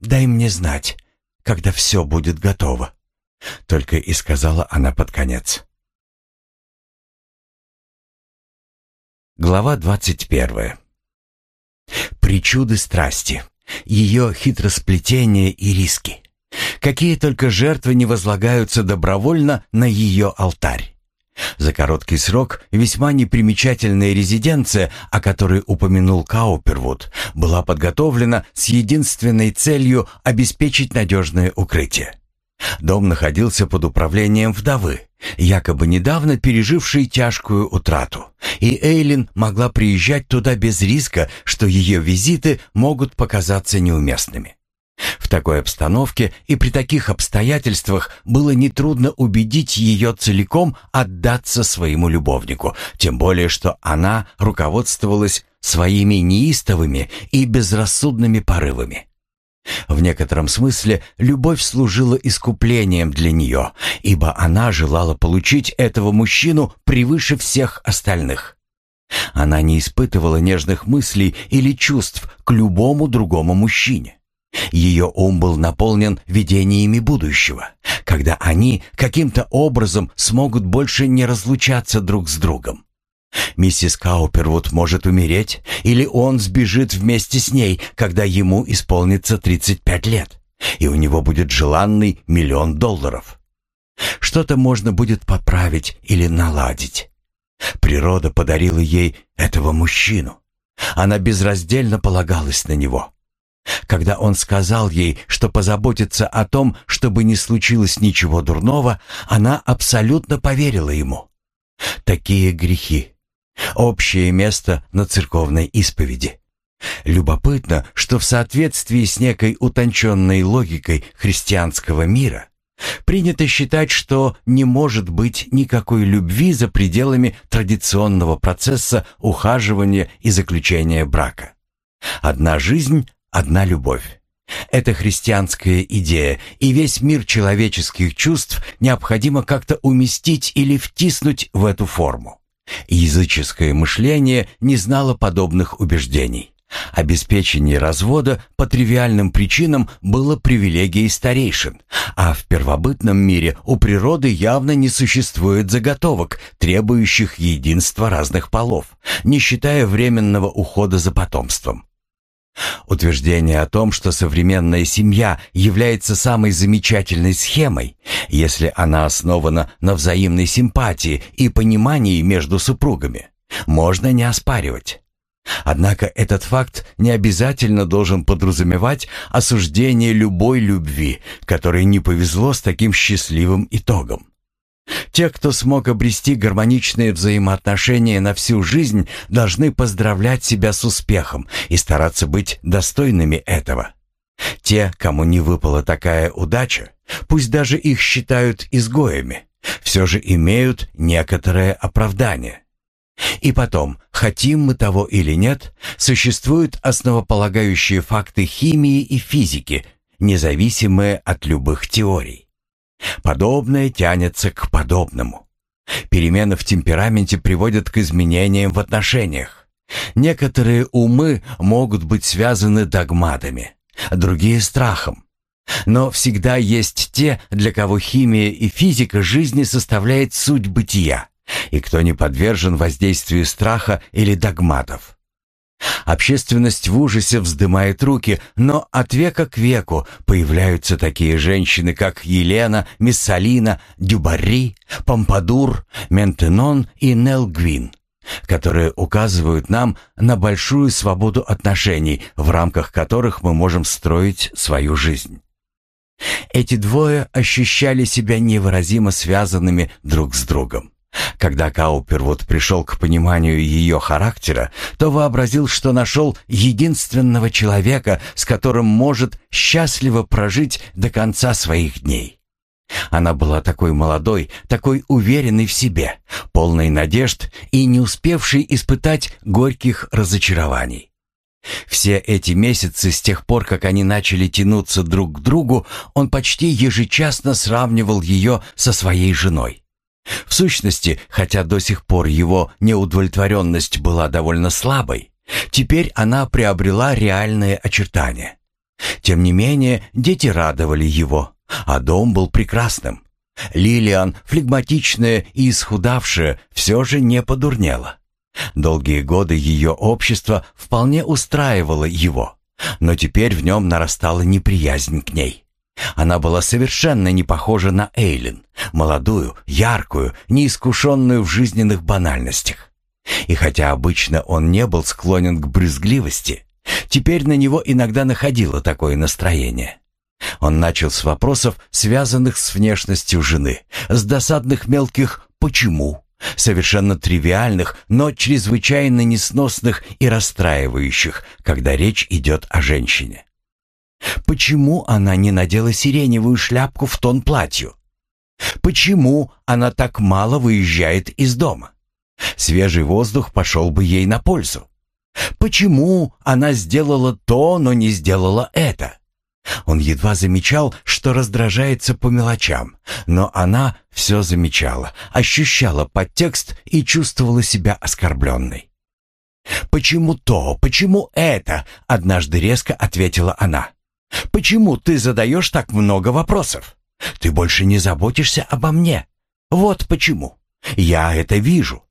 дай мне знать, когда все будет готово», — только и сказала она под конец. Глава двадцать первая. Причуды страсти, ее хитросплетения и риски. Какие только жертвы не возлагаются добровольно на ее алтарь. За короткий срок весьма непримечательная резиденция, о которой упомянул Каупервуд, была подготовлена с единственной целью обеспечить надежное укрытие. Дом находился под управлением вдовы, якобы недавно пережившей тяжкую утрату, и Эйлин могла приезжать туда без риска, что ее визиты могут показаться неуместными. В такой обстановке и при таких обстоятельствах было нетрудно убедить ее целиком отдаться своему любовнику, тем более что она руководствовалась своими неистовыми и безрассудными порывами. В некотором смысле любовь служила искуплением для нее, ибо она желала получить этого мужчину превыше всех остальных. Она не испытывала нежных мыслей или чувств к любому другому мужчине. Ее ум был наполнен видениями будущего, когда они каким-то образом смогут больше не разлучаться друг с другом. Миссис Каупервуд может умереть, или он сбежит вместе с ней, когда ему исполнится 35 лет, и у него будет желанный миллион долларов. Что-то можно будет поправить или наладить. Природа подарила ей этого мужчину. Она безраздельно полагалась на него. Когда он сказал ей, что позаботится о том, чтобы не случилось ничего дурного, она абсолютно поверила ему. Такие грехи. Общее место на церковной исповеди. Любопытно, что в соответствии с некой утонченной логикой христианского мира принято считать, что не может быть никакой любви за пределами традиционного процесса ухаживания и заключения брака. Одна жизнь одна любовь. Это христианская идея, и весь мир человеческих чувств необходимо как-то уместить или втиснуть в эту форму. Языческое мышление не знало подобных убеждений. Обеспечение развода по тривиальным причинам было привилегией старейшин, а в первобытном мире у природы явно не существует заготовок, требующих единства разных полов, не считая временного ухода за потомством. Утверждение о том, что современная семья является самой замечательной схемой, если она основана на взаимной симпатии и понимании между супругами, можно не оспаривать. Однако этот факт не обязательно должен подразумевать осуждение любой любви, которой не повезло с таким счастливым итогом. Те, кто смог обрести гармоничные взаимоотношения на всю жизнь, должны поздравлять себя с успехом и стараться быть достойными этого. Те, кому не выпала такая удача, пусть даже их считают изгоями, все же имеют некоторое оправдание. И потом, хотим мы того или нет, существуют основополагающие факты химии и физики, независимые от любых теорий. Подобное тянется к подобному. Перемены в темпераменте приводят к изменениям в отношениях. Некоторые умы могут быть связаны догматами, другие — страхом. Но всегда есть те, для кого химия и физика жизни составляет суть бытия, и кто не подвержен воздействию страха или догматов. Общественность в ужасе вздымает руки, но от века к веку появляются такие женщины, как Елена, Миссалина, Дюбари, Помпадур, Ментенон и Нел Гвин, которые указывают нам на большую свободу отношений, в рамках которых мы можем строить свою жизнь. Эти двое ощущали себя невыразимо связанными друг с другом. Когда Каупервуд пришел к пониманию ее характера, то вообразил, что нашел единственного человека, с которым может счастливо прожить до конца своих дней. Она была такой молодой, такой уверенной в себе, полной надежд и не успевшей испытать горьких разочарований. Все эти месяцы с тех пор, как они начали тянуться друг к другу, он почти ежечасно сравнивал ее со своей женой. В сущности, хотя до сих пор его неудовлетворенность была довольно слабой, теперь она приобрела реальные очертания. Тем не менее, дети радовали его, а дом был прекрасным. Лилиан, флегматичная и исхудавшая, все же не подурнела. Долгие годы ее общество вполне устраивало его, но теперь в нем нарастала неприязнь к ней. Она была совершенно не похожа на Эйлин, молодую, яркую, неискушенную в жизненных банальностях. И хотя обычно он не был склонен к брюзгливости, теперь на него иногда находило такое настроение. Он начал с вопросов, связанных с внешностью жены, с досадных мелких «почему?», совершенно тривиальных, но чрезвычайно несносных и расстраивающих, когда речь идет о женщине. Почему она не надела сиреневую шляпку в тон платью? Почему она так мало выезжает из дома? Свежий воздух пошел бы ей на пользу. Почему она сделала то, но не сделала это? Он едва замечал, что раздражается по мелочам, но она все замечала, ощущала подтекст и чувствовала себя оскорбленной. «Почему то? Почему это?» — однажды резко ответила она. «Почему ты задаешь так много вопросов? Ты больше не заботишься обо мне. Вот почему. Я это вижу».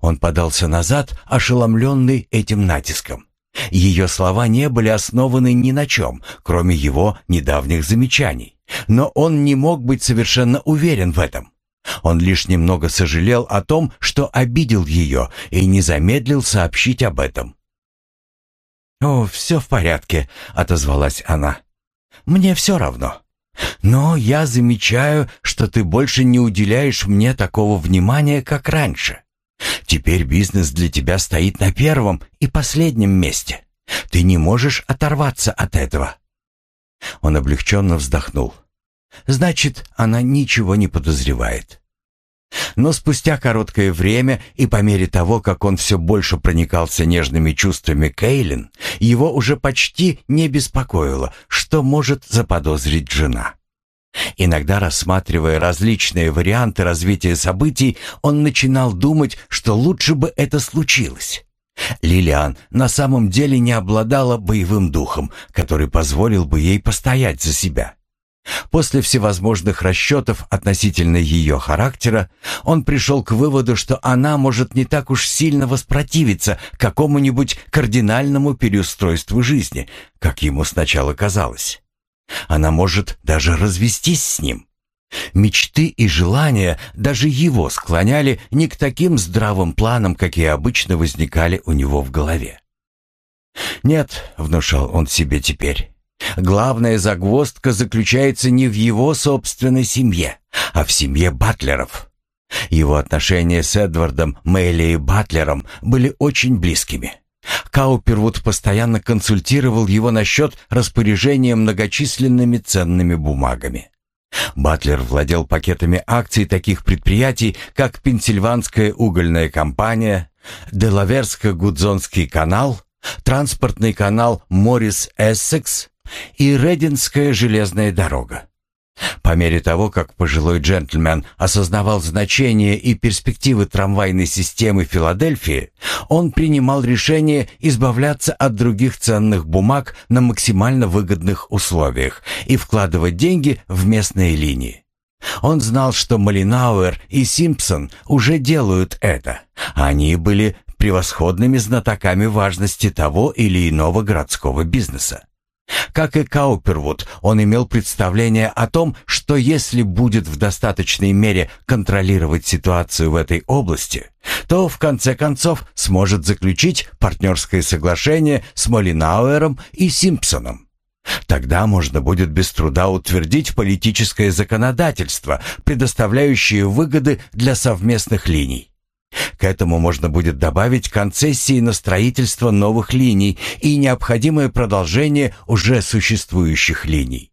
Он подался назад, ошеломленный этим натиском. Ее слова не были основаны ни на чем, кроме его недавних замечаний. Но он не мог быть совершенно уверен в этом. Он лишь немного сожалел о том, что обидел ее, и не замедлил сообщить об этом. «О, все в порядке», — отозвалась она. «Мне все равно. Но я замечаю, что ты больше не уделяешь мне такого внимания, как раньше. Теперь бизнес для тебя стоит на первом и последнем месте. Ты не можешь оторваться от этого». Он облегченно вздохнул. «Значит, она ничего не подозревает». Но спустя короткое время и по мере того, как он все больше проникался нежными чувствами Кейлин, его уже почти не беспокоило, что может заподозрить жена. Иногда, рассматривая различные варианты развития событий, он начинал думать, что лучше бы это случилось. Лилиан на самом деле не обладала боевым духом, который позволил бы ей постоять за себя. После всевозможных расчетов относительно ее характера, он пришел к выводу, что она может не так уж сильно воспротивиться какому-нибудь кардинальному переустройству жизни, как ему сначала казалось. Она может даже развестись с ним. Мечты и желания даже его склоняли не к таким здравым планам, какие обычно возникали у него в голове. «Нет», — внушал он себе теперь, — «главная загвоздка заключается не в его собственной семье, а в семье Батлеров». Его отношения с Эдвардом, Мелли и Батлером были очень близкими. Каупервуд постоянно консультировал его насчет распоряжения многочисленными ценными бумагами. Батлер владел пакетами акций таких предприятий, как Пенсильванская угольная компания, Делаверско-Гудзонский канал, транспортный канал Моррис-Эссекс и Рединская железная дорога. По мере того, как пожилой джентльмен осознавал значение и перспективы трамвайной системы Филадельфии, он принимал решение избавляться от других ценных бумаг на максимально выгодных условиях и вкладывать деньги в местные линии. Он знал, что Малинауэр и Симпсон уже делают это. Они были превосходными знатоками важности того или иного городского бизнеса. Как и Каупервуд, он имел представление о том, что если будет в достаточной мере контролировать ситуацию в этой области, то в конце концов сможет заключить партнерское соглашение с Молинауэром и Симпсоном. Тогда можно будет без труда утвердить политическое законодательство, предоставляющее выгоды для совместных линий. К этому можно будет добавить концессии на строительство новых линий и необходимое продолжение уже существующих линий.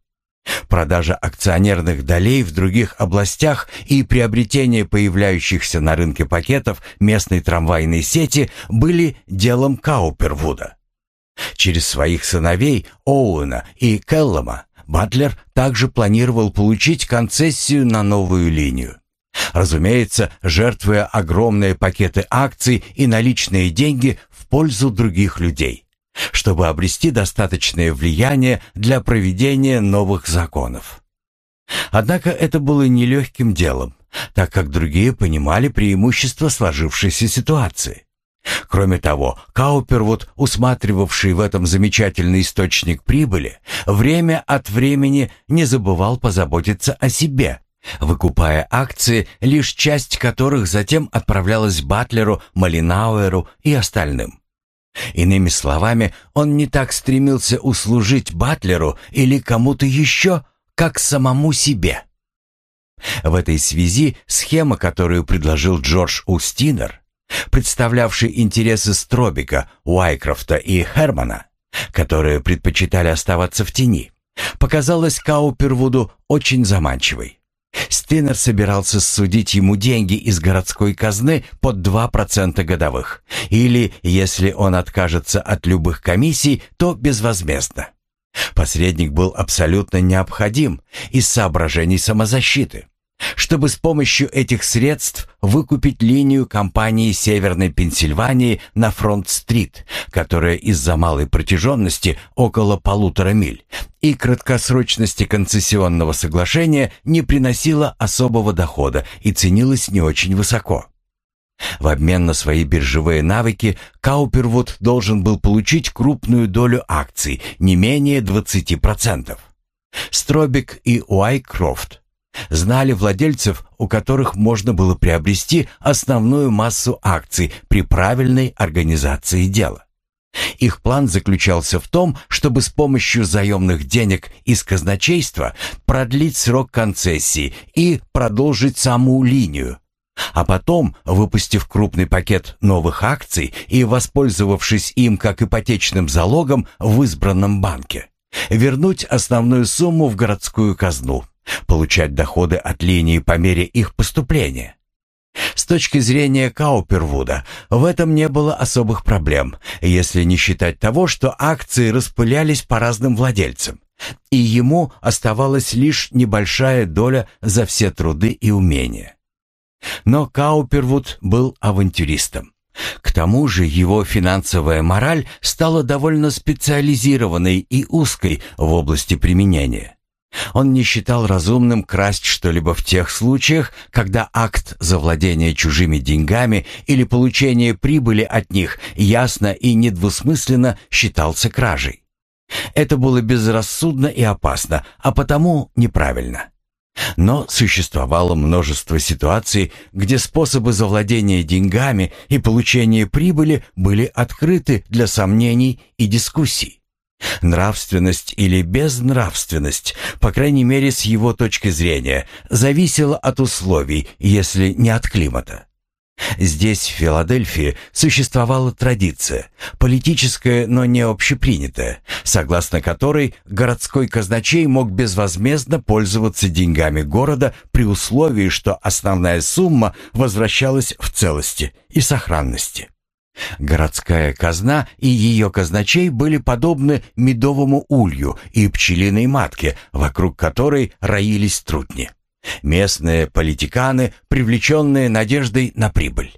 Продажа акционерных долей в других областях и приобретение появляющихся на рынке пакетов местной трамвайной сети были делом Каупервуда. Через своих сыновей Оуэна и Келлама Батлер также планировал получить концессию на новую линию. Разумеется, жертвуя огромные пакеты акций и наличные деньги в пользу других людей. чтобы обрести достаточное влияние для проведения новых законов. Однако это было нелегким делом, так как другие понимали преимущество сложившейся ситуации. Кроме того, Каупервуд, усматривавший в этом замечательный источник прибыли, время от времени не забывал позаботиться о себе, выкупая акции, лишь часть которых затем отправлялась Батлеру, Малинауэру и остальным. Иными словами, он не так стремился услужить Батлеру или кому-то еще, как самому себе. В этой связи схема, которую предложил Джордж Устинер, представлявший интересы Стробика, Уайкрофта и Хермана, которые предпочитали оставаться в тени, показалась Каупервуду очень заманчивой. Стинер собирался судить ему деньги из городской казны под 2% годовых. Или, если он откажется от любых комиссий, то безвозмездно. Посредник был абсолютно необходим из соображений самозащиты чтобы с помощью этих средств выкупить линию компании Северной Пенсильвании на Фронт-стрит, которая из-за малой протяженности около полутора миль и краткосрочности концессионного соглашения не приносила особого дохода и ценилась не очень высоко. В обмен на свои биржевые навыки Каупервуд должен был получить крупную долю акций, не менее 20%. Стробик и Уайкрофт Знали владельцев, у которых можно было приобрести основную массу акций при правильной организации дела. Их план заключался в том, чтобы с помощью заемных денег из казначейства продлить срок концессии и продолжить саму линию, а потом, выпустив крупный пакет новых акций и воспользовавшись им как ипотечным залогом в избранном банке, вернуть основную сумму в городскую казну получать доходы от линии по мере их поступления. С точки зрения Каупервуда в этом не было особых проблем, если не считать того, что акции распылялись по разным владельцам, и ему оставалась лишь небольшая доля за все труды и умения. Но Каупервуд был авантюристом. К тому же его финансовая мораль стала довольно специализированной и узкой в области применения. Он не считал разумным красть что-либо в тех случаях, когда акт завладения чужими деньгами или получения прибыли от них ясно и недвусмысленно считался кражей. Это было безрассудно и опасно, а потому неправильно. Но существовало множество ситуаций, где способы завладения деньгами и получения прибыли были открыты для сомнений и дискуссий. Нравственность или безнравственность, по крайней мере с его точки зрения, зависела от условий, если не от климата. Здесь, в Филадельфии, существовала традиция, политическая, но не общепринятая, согласно которой городской казначей мог безвозмездно пользоваться деньгами города при условии, что основная сумма возвращалась в целости и сохранности. Городская казна и ее казначей были подобны медовому улью и пчелиной матке, вокруг которой роились трутни. Местные политиканы, привлеченные надеждой на прибыль.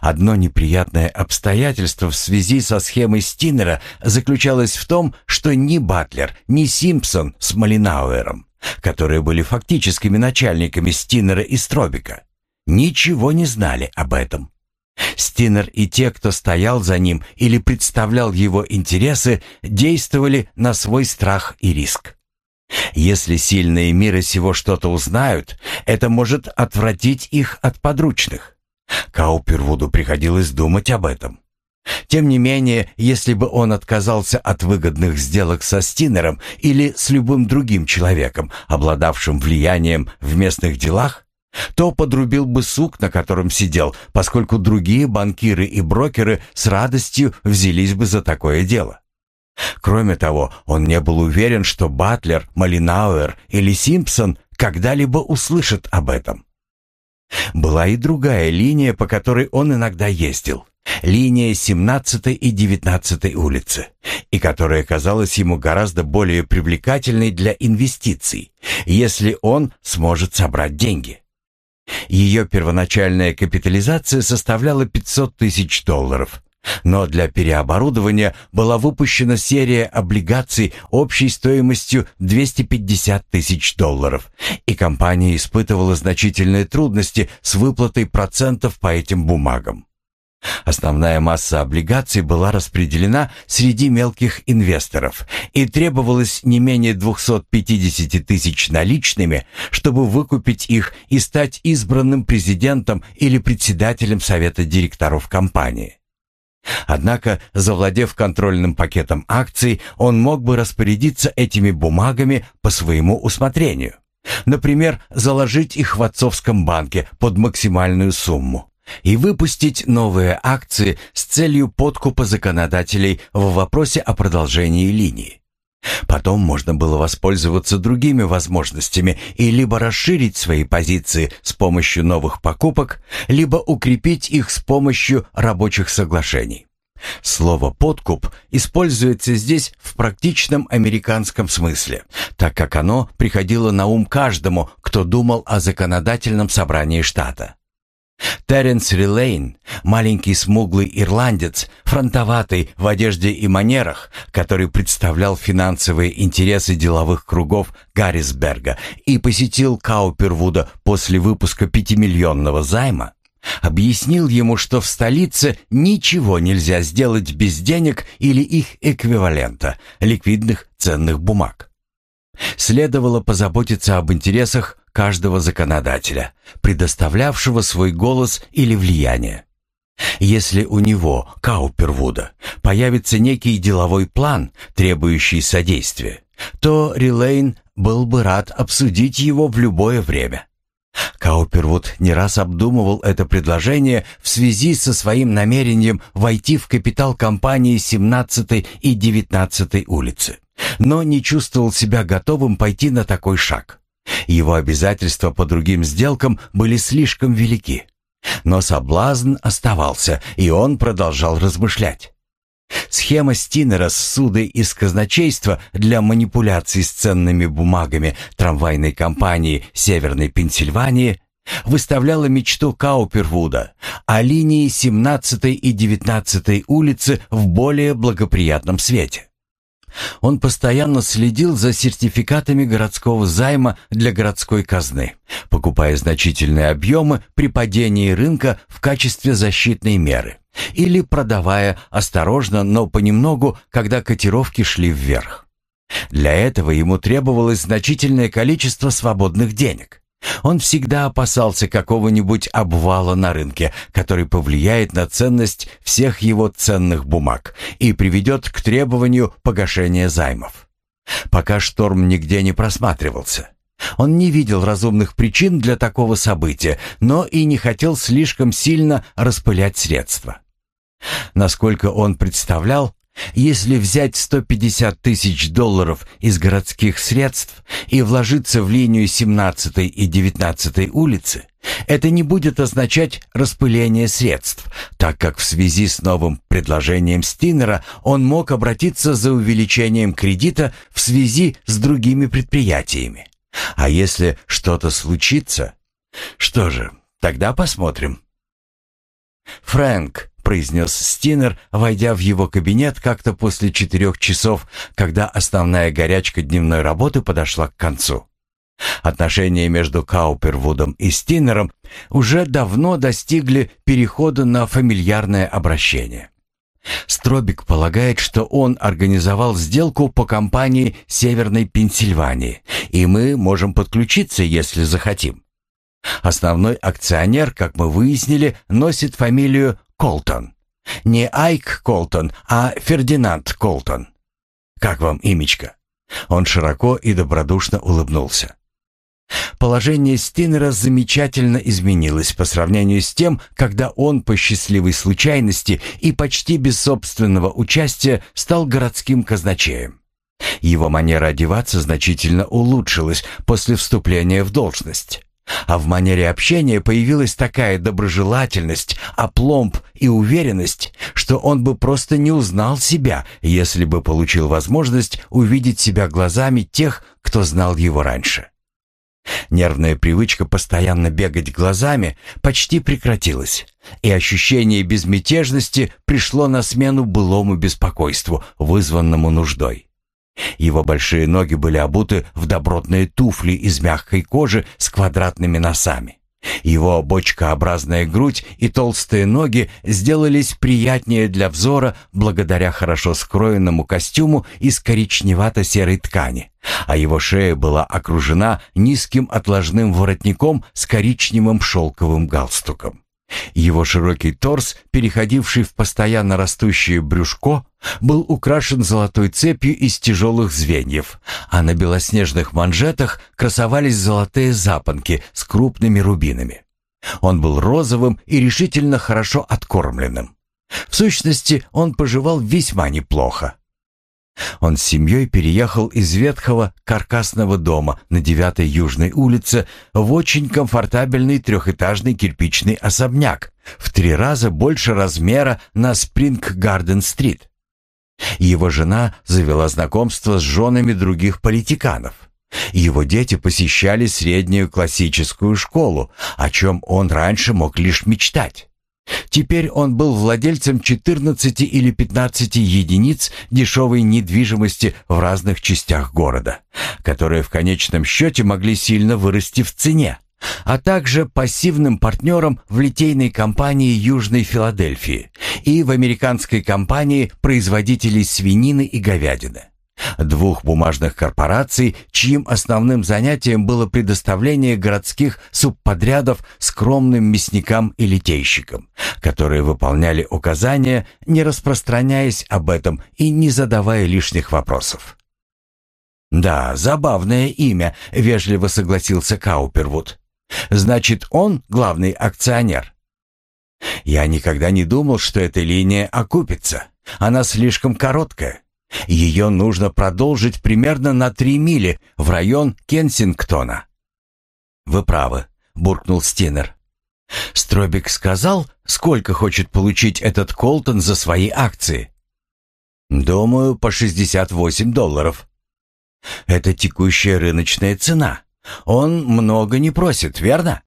Одно неприятное обстоятельство в связи со схемой Стинера заключалось в том, что ни Батлер, ни Симпсон с Малинауэром, которые были фактическими начальниками Стинера и Стробика, ничего не знали об этом. Стинер и те, кто стоял за ним или представлял его интересы, действовали на свой страх и риск. Если сильные мира сего что-то узнают, это может отвратить их от подручных. Каупервуду приходилось думать об этом. Тем не менее, если бы он отказался от выгодных сделок со Стинером или с любым другим человеком, обладавшим влиянием в местных делах, то подрубил бы сук, на котором сидел, поскольку другие банкиры и брокеры с радостью взялись бы за такое дело. Кроме того, он не был уверен, что Батлер, Малинауэр или Симпсон когда-либо услышат об этом. Была и другая линия, по которой он иногда ездил. Линия 17 и 19 улицы, и которая казалась ему гораздо более привлекательной для инвестиций, если он сможет собрать деньги. Ее первоначальная капитализация составляла 500 тысяч долларов, Но для переоборудования была выпущена серия облигаций общей стоимостью 250 тысяч долларов, и компания испытывала значительные трудности с выплатой процентов по этим бумагам. Основная масса облигаций была распределена среди мелких инвесторов и требовалось не менее 250 тысяч наличными, чтобы выкупить их и стать избранным президентом или председателем совета директоров компании. Однако, завладев контрольным пакетом акций, он мог бы распорядиться этими бумагами по своему усмотрению. Например, заложить их в отцовском банке под максимальную сумму и выпустить новые акции с целью подкупа законодателей в вопросе о продолжении линии. Потом можно было воспользоваться другими возможностями и либо расширить свои позиции с помощью новых покупок, либо укрепить их с помощью рабочих соглашений. Слово «подкуп» используется здесь в практичном американском смысле, так как оно приходило на ум каждому, кто думал о законодательном собрании штата. Теренс Рилейн, маленький смуглый ирландец, фронтоватый в одежде и манерах, который представлял финансовые интересы деловых кругов Гаррисберга и посетил Каупервуда после выпуска пятимиллионного займа, объяснил ему, что в столице ничего нельзя сделать без денег или их эквивалента, ликвидных ценных бумаг. Следовало позаботиться об интересах каждого законодателя, предоставлявшего свой голос или влияние. Если у него, Каупервуда, появится некий деловой план, требующий содействия, то Рилейн был бы рад обсудить его в любое время. Каупервуд не раз обдумывал это предложение в связи со своим намерением войти в капитал компании 17 и 19 улицы, но не чувствовал себя готовым пойти на такой шаг. Его обязательства по другим сделкам были слишком велики. Но соблазн оставался, и он продолжал размышлять. Схема Стинера с судой из казначейства для манипуляций с ценными бумагами трамвайной компании Северной Пенсильвании выставляла мечту Каупервуда о линии 17 и 19 улицы в более благоприятном свете. Он постоянно следил за сертификатами городского займа для городской казны, покупая значительные объемы при падении рынка в качестве защитной меры или продавая осторожно, но понемногу, когда котировки шли вверх. Для этого ему требовалось значительное количество свободных денег. Он всегда опасался какого-нибудь обвала на рынке, который повлияет на ценность всех его ценных бумаг и приведет к требованию погашения займов. Пока шторм нигде не просматривался. Он не видел разумных причин для такого события, но и не хотел слишком сильно распылять средства. Насколько он представлял, если взять 150 тысяч долларов из городских средств и вложиться в линию 17 и 19 улицы, это не будет означать распыление средств, так как в связи с новым предложением Стинера он мог обратиться за увеличением кредита в связи с другими предприятиями. А если что-то случится, что же, тогда посмотрим. «Фрэнк», — произнес Стинер, войдя в его кабинет как-то после четырех часов, когда основная горячка дневной работы подошла к концу. Отношения между Каупервудом и Стинером уже давно достигли перехода на фамильярное обращение. Стробик полагает, что он организовал сделку по компании Северной Пенсильвании, и мы можем подключиться, если захотим. Основной акционер, как мы выяснили, носит фамилию Колтон. Не Айк Колтон, а Фердинанд Колтон. Как вам имечко?» Он широко и добродушно улыбнулся. Положение Стинера замечательно изменилось по сравнению с тем, когда он по счастливой случайности и почти без собственного участия стал городским казначеем. Его манера одеваться значительно улучшилась после вступления в должность. А в манере общения появилась такая доброжелательность, опломб и уверенность, что он бы просто не узнал себя, если бы получил возможность увидеть себя глазами тех, кто знал его раньше. Нервная привычка постоянно бегать глазами почти прекратилась, и ощущение безмятежности пришло на смену былому беспокойству, вызванному нуждой. Его большие ноги были обуты в добротные туфли из мягкой кожи с квадратными носами. Его бочкообразная грудь и толстые ноги сделались приятнее для взора благодаря хорошо скроенному костюму из коричневато-серой ткани, а его шея была окружена низким отложным воротником с коричневым шелковым галстуком. Его широкий торс, переходивший в постоянно растущее брюшко, был украшен золотой цепью из тяжелых звеньев, а на белоснежных манжетах красовались золотые запонки с крупными рубинами. Он был розовым и решительно хорошо откормленным. В сущности, он поживал весьма неплохо. Он с семьей переехал из ветхого каркасного дома на 9-й Южной улице в очень комфортабельный трехэтажный кирпичный особняк в три раза больше размера на Спринг-Гарден-стрит. Его жена завела знакомство с женами других политиканов. Его дети посещали среднюю классическую школу, о чем он раньше мог лишь мечтать. Теперь он был владельцем 14 или 15 единиц дешевой недвижимости в разных частях города, которые в конечном счете могли сильно вырасти в цене, а также пассивным партнером в литейной компании Южной Филадельфии и в американской компании производителей свинины и говядины двух бумажных корпораций, чьим основным занятием было предоставление городских субподрядов скромным мясникам и литейщикам, которые выполняли указания, не распространяясь об этом и не задавая лишних вопросов. «Да, забавное имя», — вежливо согласился Каупервуд. «Значит, он главный акционер?» «Я никогда не думал, что эта линия окупится. Она слишком короткая. Ее нужно продолжить примерно на три мили в район Кенсингтона. «Вы правы», — буркнул Стинер. «Стробик сказал, сколько хочет получить этот Колтон за свои акции?» «Думаю, по 68 долларов». «Это текущая рыночная цена. Он много не просит, верно?»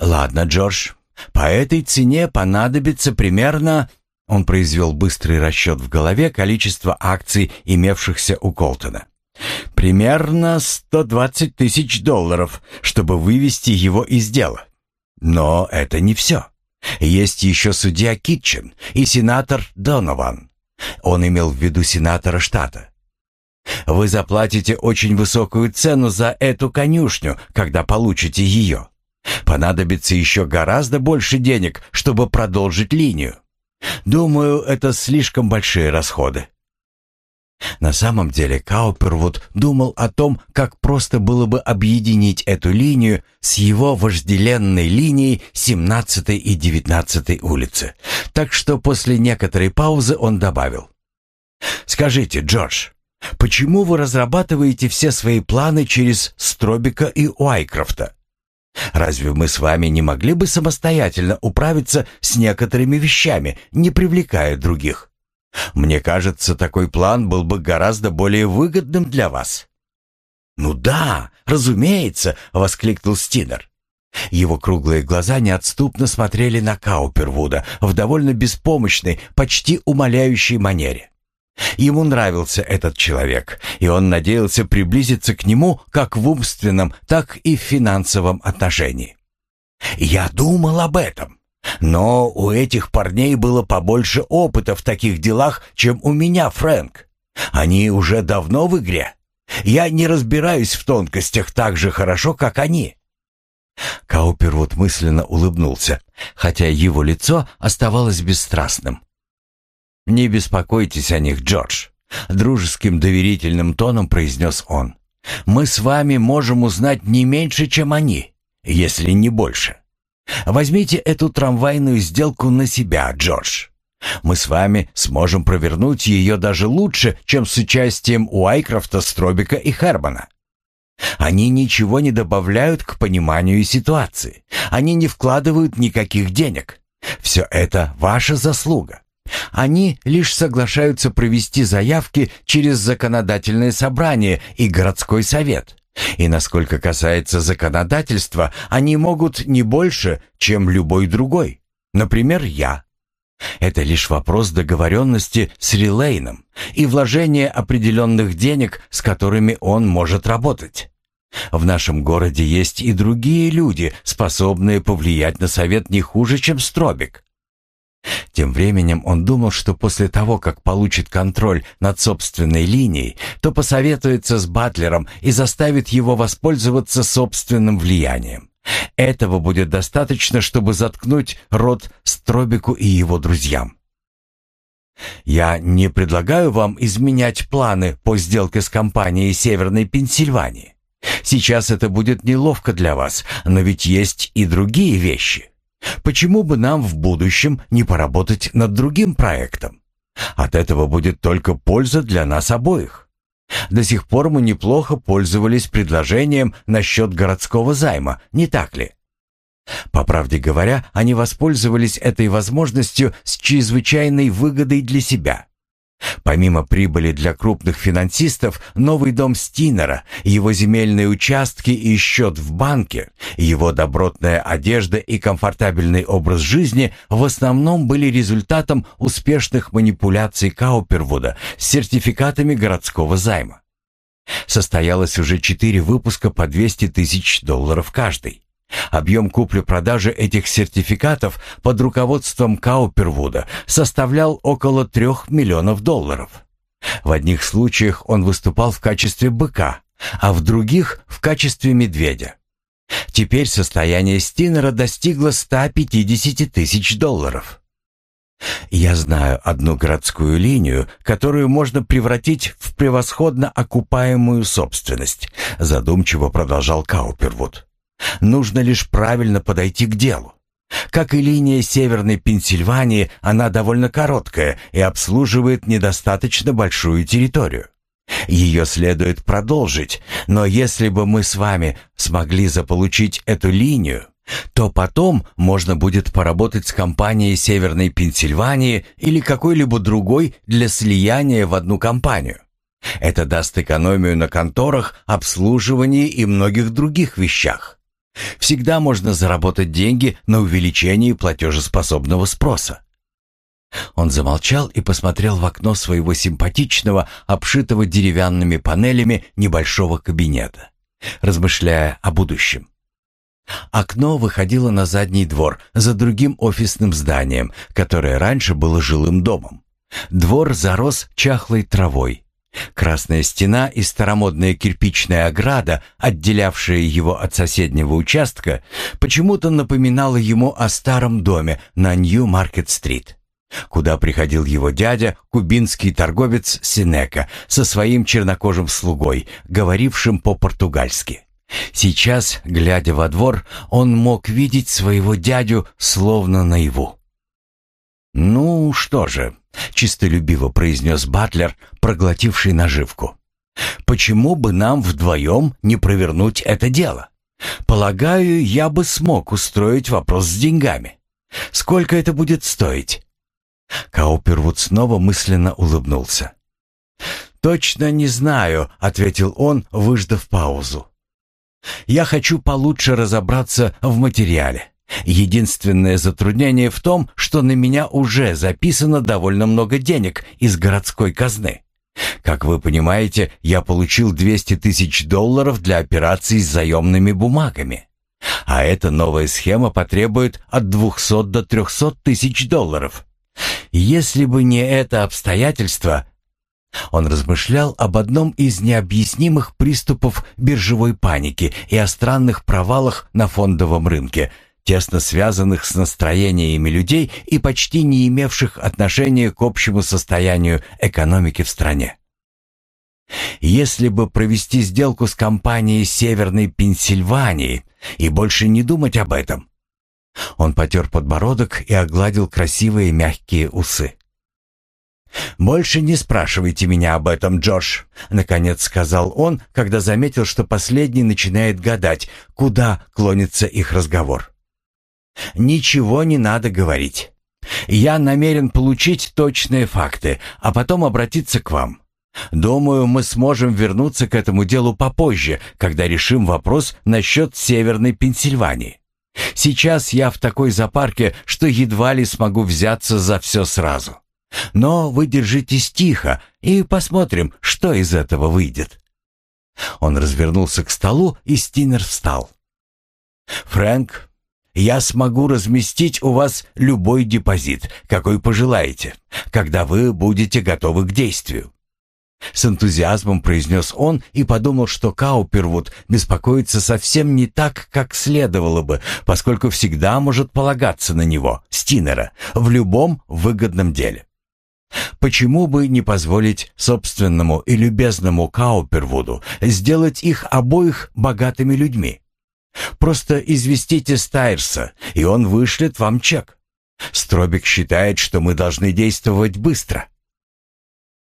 «Ладно, Джордж, по этой цене понадобится примерно он произвел быстрый расчет в голове количества акций, имевшихся у Колтона. Примерно 120 тысяч долларов, чтобы вывести его из дела. Но это не все. Есть еще судья Китчен и сенатор Донован. Он имел в виду сенатора штата. Вы заплатите очень высокую цену за эту конюшню, когда получите ее. Понадобится еще гораздо больше денег, чтобы продолжить линию. Думаю, это слишком большие расходы. На самом деле Каупервуд думал о том, как просто было бы объединить эту линию с его вожделенной линией 17 и 19 улицы. Так что после некоторой паузы он добавил. «Скажите, Джордж, почему вы разрабатываете все свои планы через Стробика и Уайкрофта? Разве мы с вами не могли бы самостоятельно управиться с некоторыми вещами, не привлекая других? Мне кажется, такой план был бы гораздо более выгодным для вас». «Ну да, разумеется», — воскликнул Стинер. Его круглые глаза неотступно смотрели на Каупервуда в довольно беспомощной, почти умоляющей манере. Ему нравился этот человек, и он надеялся приблизиться к нему как в умственном, так и в финансовом отношении. «Я думал об этом. Но у этих парней было побольше опыта в таких делах, чем у меня, Фрэнк. Они уже давно в игре. Я не разбираюсь в тонкостях так же хорошо, как они». Каупервуд мысленно улыбнулся, хотя его лицо оставалось бесстрастным. «Не беспокойтесь о них, Джордж», — дружеским доверительным тоном произнес он. «Мы с вами можем узнать не меньше, чем они, если не больше. Возьмите эту трамвайную сделку на себя, Джордж. Мы с вами сможем провернуть ее даже лучше, чем с участием Уайкрофта, Стробика и Хербана. Они ничего не добавляют к пониманию ситуации. Они не вкладывают никаких денег. Все это ваша заслуга. Они лишь соглашаются провести заявки через законодательное собрание и городской совет. И насколько касается законодательства, они могут не больше, чем любой другой. Например, я. Это лишь вопрос договоренности с Рилейном и вложения определенных денег, с которыми он может работать. В нашем городе есть и другие люди, способные повлиять на совет не хуже, чем Стробик. Тем временем он думал, что после того, как получит контроль над собственной линией, то посоветуется с Батлером и заставит его воспользоваться собственным влиянием. Этого будет достаточно, чтобы заткнуть рот Стробику и его друзьям. Я не предлагаю вам изменять планы по сделке с компанией Северной Пенсильвании. Сейчас это будет неловко для вас, но ведь есть и другие вещи. Почему бы нам в будущем не поработать над другим проектом? От этого будет только польза для нас обоих. До сих пор мы неплохо пользовались предложением насчет городского займа, не так ли? По правде говоря, они воспользовались этой возможностью с чрезвычайной выгодой для себя. Помимо прибыли для крупных финансистов, новый дом Стинера, его земельные участки и счет в банке, его добротная одежда и комфортабельный образ жизни в основном были результатом успешных манипуляций Каупервуда с сертификатами городского займа. Состоялось уже четыре выпуска по 200 тысяч долларов каждый. Объем купли-продажи этих сертификатов под руководством Каупервуда составлял около трех миллионов долларов. В одних случаях он выступал в качестве быка, а в других — в качестве медведя. Теперь состояние Стинера достигло 150 тысяч долларов. Я знаю одну городскую линию, которую можно превратить в превосходно окупаемую собственность, задумчиво продолжал Каупервуд. Нужно лишь правильно подойти к делу. Как и линия Северной Пенсильвании, она довольно короткая и обслуживает недостаточно большую территорию. Ее следует продолжить, но если бы мы с вами смогли заполучить эту линию, то потом можно будет поработать с компанией Северной Пенсильвании или какой-либо другой для слияния в одну компанию. Это даст экономию на конторах, обслуживании и многих других вещах. Всегда можно заработать деньги на увеличении платежеспособного спроса. Он замолчал и посмотрел в окно своего симпатичного, обшитого деревянными панелями небольшого кабинета, размышляя о будущем. Окно выходило на задний двор за другим офисным зданием, которое раньше было жилым домом. Двор зарос чахлой травой, Красная стена и старомодная кирпичная ограда, отделявшая его от соседнего участка, почему-то напоминала ему о старом доме на Нью-Маркет-стрит, куда приходил его дядя, кубинский торговец Синека, со своим чернокожим слугой, говорившим по-португальски. Сейчас, глядя во двор, он мог видеть своего дядю словно наяву. «Ну что же», — чистолюбиво произнес Батлер, проглотивший наживку. «Почему бы нам вдвоем не провернуть это дело? Полагаю, я бы смог устроить вопрос с деньгами. Сколько это будет стоить?» Каупервуд снова мысленно улыбнулся. «Точно не знаю», — ответил он, выждав паузу. «Я хочу получше разобраться в материале. Единственное затруднение в том, что на меня уже записано довольно много денег из городской казны. Как вы понимаете, я получил 200 тысяч долларов для операций с заемными бумагами. А эта новая схема потребует от 200 до 300 тысяч долларов. Если бы не это обстоятельство... Он размышлял об одном из необъяснимых приступов биржевой паники и о странных провалах на фондовом рынке – тесно связанных с настроениями людей и почти не имевших отношения к общему состоянию экономики в стране. Если бы провести сделку с компанией Северной Пенсильвании и больше не думать об этом. Он потер подбородок и огладил красивые мягкие усы. «Больше не спрашивайте меня об этом, Джош», — наконец сказал он, когда заметил, что последний начинает гадать, куда клонится их разговор. Ничего не надо говорить. Я намерен получить точные факты, а потом обратиться к вам. Думаю, мы сможем вернуться к этому делу попозже, когда решим вопрос насчет Северной Пенсильвании. Сейчас я в такой запарке, что едва ли смогу взяться за все сразу. Но вы держитесь тихо и посмотрим, что из этого выйдет». Он развернулся к столу, и Стинер встал. «Фрэнк, я смогу разместить у вас любой депозит, какой пожелаете, когда вы будете готовы к действию. С энтузиазмом произнес он и подумал, что Каупервуд беспокоится совсем не так, как следовало бы, поскольку всегда может полагаться на него, Стинера, в любом выгодном деле. Почему бы не позволить собственному и любезному Каупервуду сделать их обоих богатыми людьми? Просто известите Стайрса, и он вышлет вам чек. Стробик считает, что мы должны действовать быстро.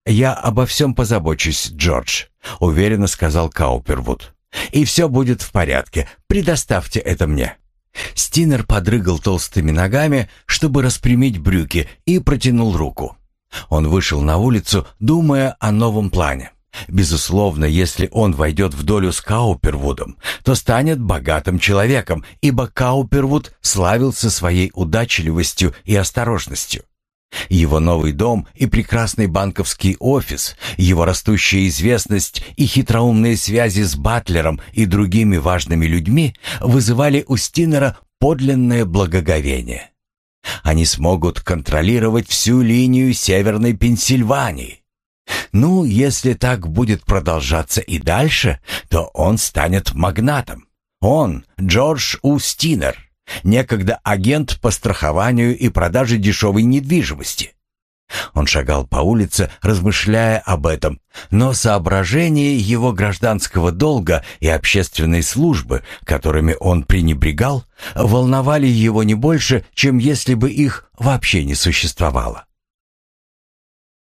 «Я обо всем позабочусь, Джордж», — уверенно сказал Каупервуд. «И все будет в порядке. Предоставьте это мне». Стинер подрыгал толстыми ногами, чтобы распрямить брюки, и протянул руку. Он вышел на улицу, думая о новом плане. Безусловно, если он войдет в долю с Каупервудом, то станет богатым человеком, ибо Каупервуд славился своей удачливостью и осторожностью. Его новый дом и прекрасный банковский офис, его растущая известность и хитроумные связи с Батлером и другими важными людьми вызывали у Стинера подлинное благоговение. Они смогут контролировать всю линию Северной Пенсильвании. Ну, если так будет продолжаться и дальше, то он станет магнатом. Он, Джордж У. Стинер, некогда агент по страхованию и продаже дешевой недвижимости. Он шагал по улице, размышляя об этом, но соображения его гражданского долга и общественной службы, которыми он пренебрегал, волновали его не больше, чем если бы их вообще не существовало.